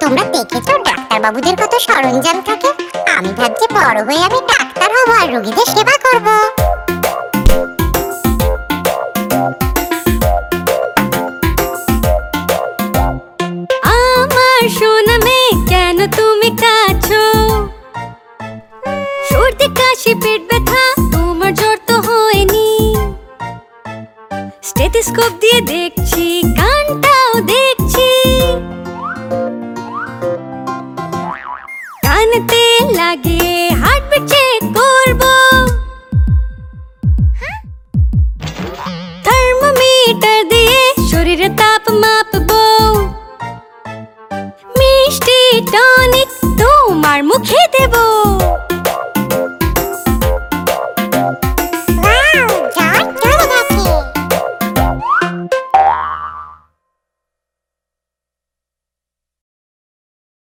তোমরা দেখেছ ডাক্তার বাবুদের কত সরঞ্জাম থাকে? আমি ভাবছি বড় হয়ে আমি ডাক্তার হব আর রোগীদের সেবা করব। দেখছি কানটাও কানতে হার্টবিট চেক করব। থার্মোমিটার দিয়ে শরীরের তাপ মাপবো। মিষ্টি টনিক তোমার মুখে দেব।